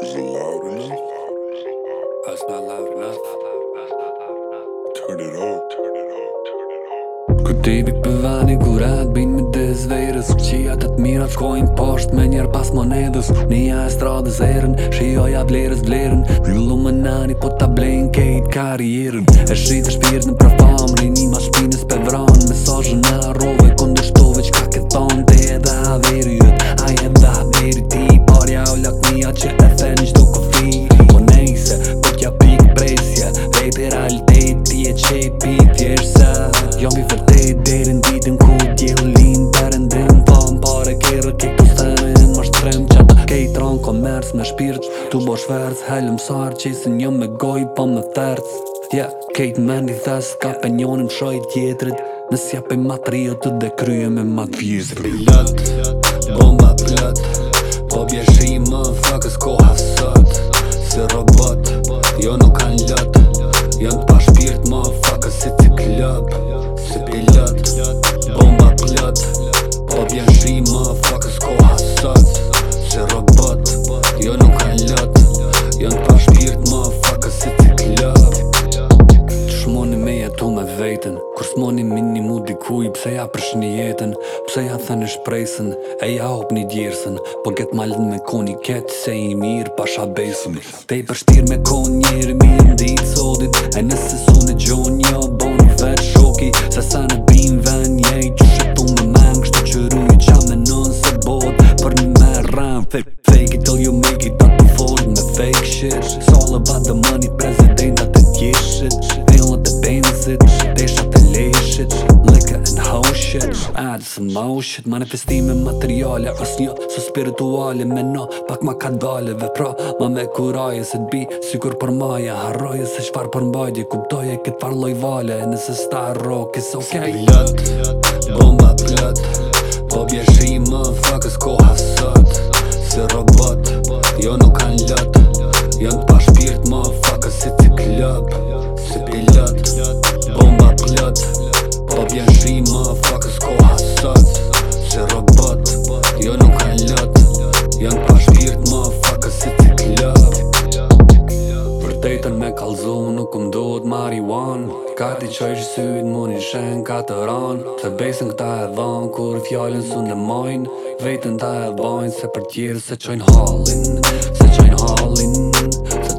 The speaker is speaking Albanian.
Is it loud enough. Turn it on. Turn it on. Turn it on. Kur ti vik për vani gurat, bin me dezvejrës Qia të të mirat shkojnë posht me njerë pas monedës Nia e stradë zërën, shioja vlerës vlerën Rullu me nani po ta blenë kejt karierën E shritë shpirët në prafam, rini ma shpinës për vranë Me sa zhëna rove, kondë shtove, qka këtë tonë Te e dhe averi, jëtë a jem dhe averi Ti i parja o lakmija që të mos me shpirt Tu bo shverdh, hellë më sarë Qesin një me goj, pa më thërdh Ja, kejt me një thës Ka penjonim shoj tjetrit Nës jap e matë rio të dhe kryo me matë vjëzë Pilot, bomba pilot Po bjeshi më fëkës ko hasë Moni minimu dikuj Pse ja përshën jetën Pse ja thënë shpresën E ja hop një djersën Po get malën me koni ketë Se i mirë pa shabesën Te i përshtir me koni Njerë mi nditë sodit E nësesun e gjonë Ja jo bonu fërë shoki Se sa në bimë venë shit Lika and how shit Adis and mau shit Manifestime materiale As një së spirituale Me no pak ma ka dale Vepra ma me kuraje Se t'bi si kur për maja Harroje se qfar për mbajdje Kuptoje kët far loj vale Nëse sta rock is ok Lët, bomba plët Po bjeshi më fuck is koha sot Ja shri më fakës ko asët Se robot, jo nuk ka lët Jan pa shpirt më fakës si të të Për të me kalzu nuk këm do të marihuan Ka ti qaj shi syt më një ka të ran Të besën këta e dhën kur fjallin s'u në mojn Vejtën ta e dhën se për tjirë se qojnë halin Se qojnë halin Se